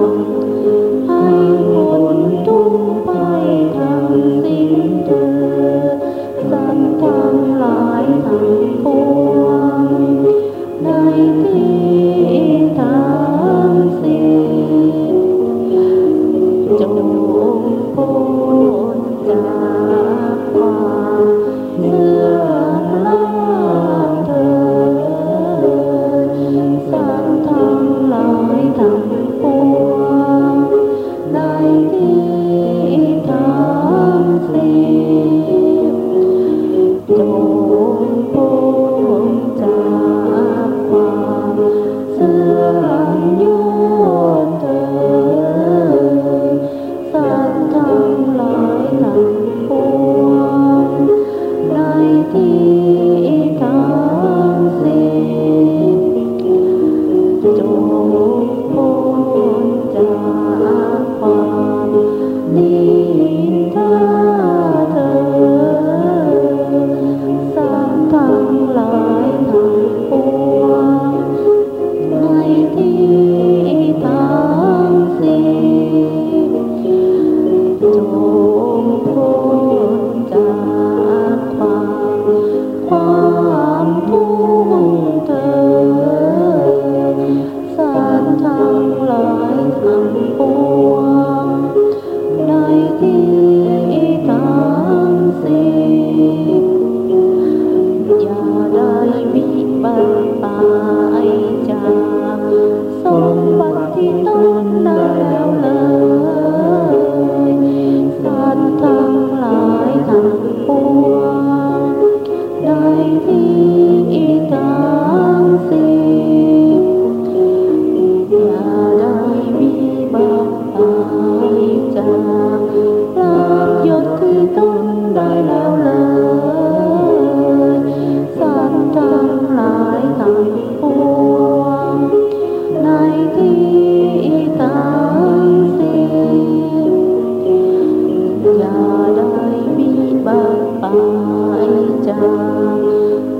Lord.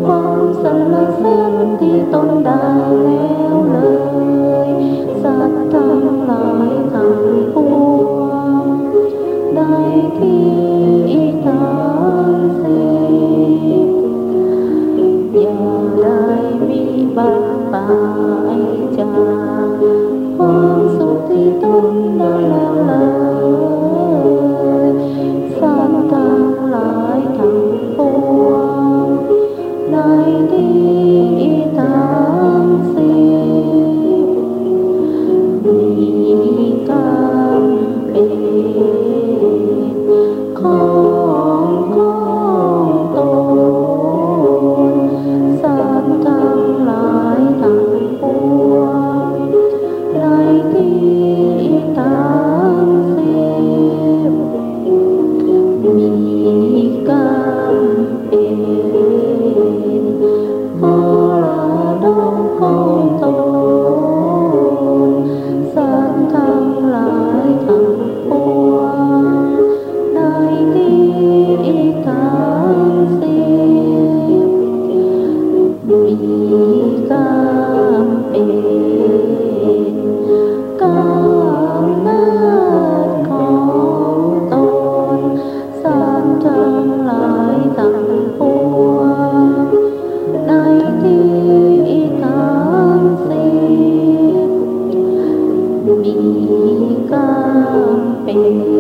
mong rằng là xem thì tôn đã leo lời sát thăng lại thằng buông đại khi tháng sinh giờ đại bi bạc tài chàng Lord. ca tình